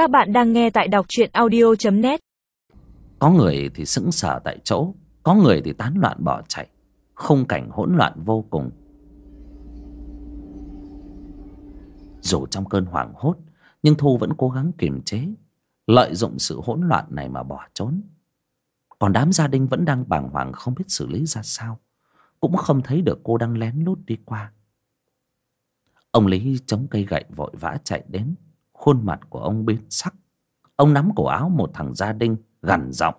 Các bạn đang nghe tại đọc truyện audio.net Có người thì sững sờ tại chỗ, Có người thì tán loạn bỏ chạy. Khung cảnh hỗn loạn vô cùng. Dù trong cơn hoảng hốt, Nhưng Thu vẫn cố gắng kiềm chế, Lợi dụng sự hỗn loạn này mà bỏ trốn. Còn đám gia đình vẫn đang bàng hoàng không biết xử lý ra sao, Cũng không thấy được cô đang lén lút đi qua. Ông Lý chống cây gậy vội vã chạy đến. Khuôn mặt của ông biến sắc. Ông nắm cổ áo một thằng gia đình gằn giọng.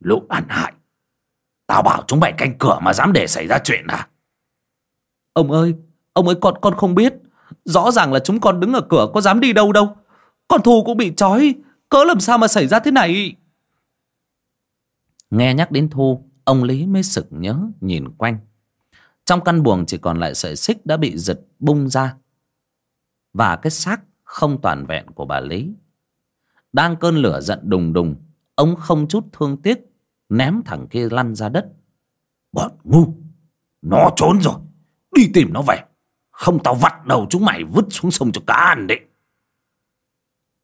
Lũ ăn hại Tao bảo chúng mày canh cửa mà dám để xảy ra chuyện à? Ông ơi Ông ơi con con không biết. Rõ ràng là chúng con đứng ở cửa có dám đi đâu đâu. Con Thu cũng bị trói Cớ làm sao mà xảy ra thế này? Nghe nhắc đến Thu Ông Lý mới sực nhớ nhìn quanh. Trong căn buồng chỉ còn lại sợi xích đã bị giật bung ra. Và cái xác không toàn vẹn của bà Lý. Đang cơn lửa giận đùng đùng, Ông không chút thương tiếc Ném thằng kia lăn ra đất. Bọn ngu, Nó trốn rồi, Đi tìm nó về. Không tao vặt đầu chúng mày, vứt xuống sông cho cá ăn đấy.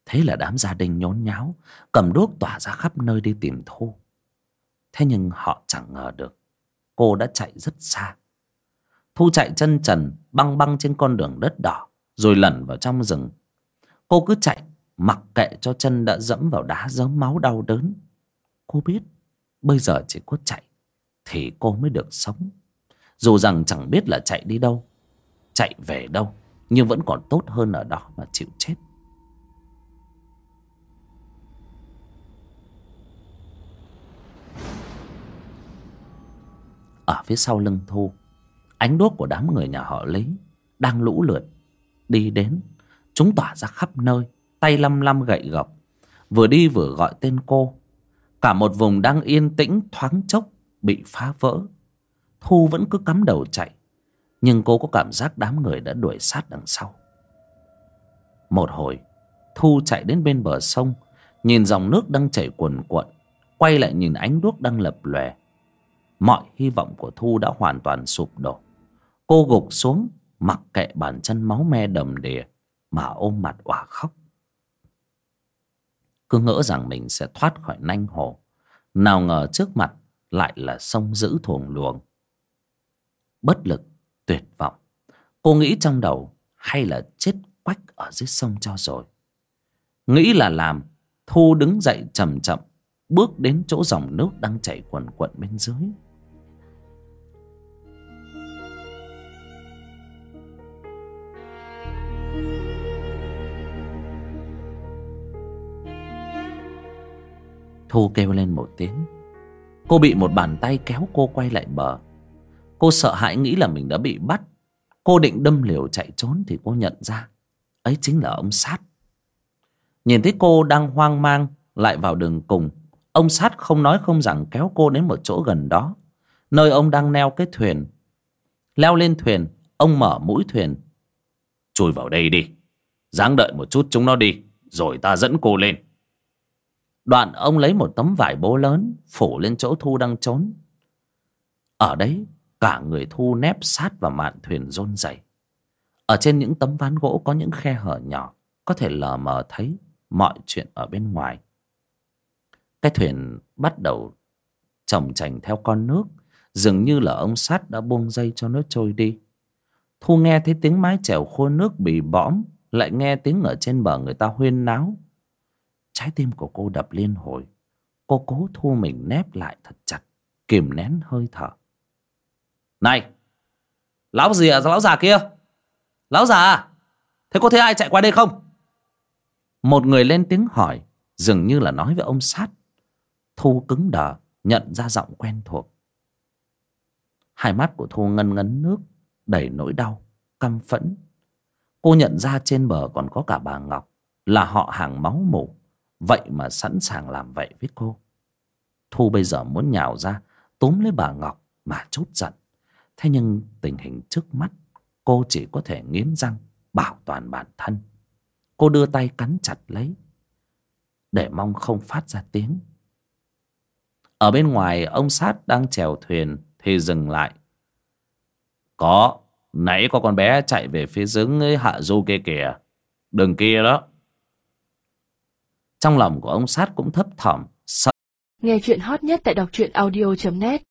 Thế là đám gia đình nhốn nháo, Cầm đuốc tỏa ra khắp nơi đi tìm Thu. Thế nhưng họ chẳng ngờ được, Cô đã chạy rất xa. Thu chạy chân trần, Băng băng trên con đường đất đỏ, Rồi lẩn vào trong rừng. Cô cứ chạy, Mặc kệ cho chân đã dẫm vào đá dớm máu đau đớn. Cô biết, Bây giờ chỉ có chạy Thì cô mới được sống. Dù rằng chẳng biết là chạy đi đâu, Chạy về đâu, Nhưng vẫn còn tốt hơn ở đó mà chịu chết. Ở phía sau lưng Thu, Ánh đuốc của đám người nhà họ Lý Đang lũ lượt Đi đến. Chúng tỏa ra khắp nơi, Tay lăm lăm gậy gộc Vừa đi vừa gọi tên cô. Cả một vùng đang yên tĩnh, thoáng chốc Bị phá vỡ. Thu vẫn cứ cắm đầu chạy, Nhưng cô có cảm giác đám người đã đuổi sát đằng sau. Một hồi, Thu chạy đến bên bờ sông, Nhìn dòng nước đang chảy cuồn cuộn, Quay lại nhìn ánh đuốc đang lập lòe. Mọi hy vọng của Thu đã hoàn toàn sụp đổ. Cô gục xuống Mặc kệ bàn chân máu me đầm đìa. Mà ôm mặt òa khóc. Cứ ngỡ rằng mình sẽ thoát khỏi nanh hồ, Nào ngờ trước mặt Lại là sông dữ thuồng luồng. Bất lực, Tuyệt vọng, Cô nghĩ trong đầu Hay là chết quách ở dưới sông cho rồi. Nghĩ là làm, Thu đứng dậy chậm chậm, Bước đến chỗ dòng nước đang chảy quần quận bên dưới. Thu kêu lên một tiếng. Cô bị một bàn tay kéo cô quay lại bờ. Cô sợ hãi nghĩ là mình đã bị bắt. Cô định đâm liều chạy trốn Thì cô nhận ra, Ấy chính là ông Sát. Nhìn thấy cô đang hoang mang Lại vào đường cùng, Ông Sát không nói không rằng kéo cô đến một chỗ gần đó, Nơi ông đang neo cái thuyền. Leo lên thuyền, Ông mở mũi thuyền. Chui vào đây đi Giáng đợi một chút chúng nó đi, Rồi ta dẫn cô lên. Đoạn ông lấy một tấm vải bố lớn, Phủ lên chỗ Thu đang trốn. Ở đấy, Cả người Thu nép sát vào mạn thuyền rôn rẩy Ở trên những tấm ván gỗ Có những khe hở nhỏ, Có thể lờ mờ thấy Mọi chuyện ở bên ngoài. Cái thuyền bắt đầu Chồng chành theo con nước, Dường như là ông sát đã buông dây cho nó trôi đi. Thu nghe thấy tiếng mái chèo khô nước bị bõm, Lại nghe tiếng ở trên bờ người ta huyên náo. Trái tim của cô đập liên hồi. Cô cố thu mình nép lại thật chặt, Kìm nén hơi thở. Này, Lão gì à lão già kia. Lão già à? Thế có thấy ai chạy qua đây không? Một người lên tiếng hỏi, Dường như là nói với ông sát. Thu cứng đờ, Nhận ra giọng quen thuộc. Hai mắt của Thu ngân ngấn nước, Đầy nỗi đau, Căm phẫn. Cô nhận ra trên bờ còn có cả bà Ngọc, Là họ hàng máu mủ. Vậy mà sẵn sàng làm vậy với cô. Thu bây giờ muốn nhào ra, Túm lấy bà Ngọc mà chút giận. Thế nhưng tình hình trước mắt, Cô chỉ có thể nghiến răng, Bảo toàn bản thân. Cô đưa tay cắn chặt lấy, Để mong không phát ra tiếng. Ở bên ngoài, ông sát đang chèo thuyền Thì dừng lại. Có, Nãy có con bé chạy về phía dưới hạ du kia kìa. Đường kia đó trong lòng của ông sát cũng thấp thỏm, sợ Nghe chuyện hot nhất tại đọc truyện audio.net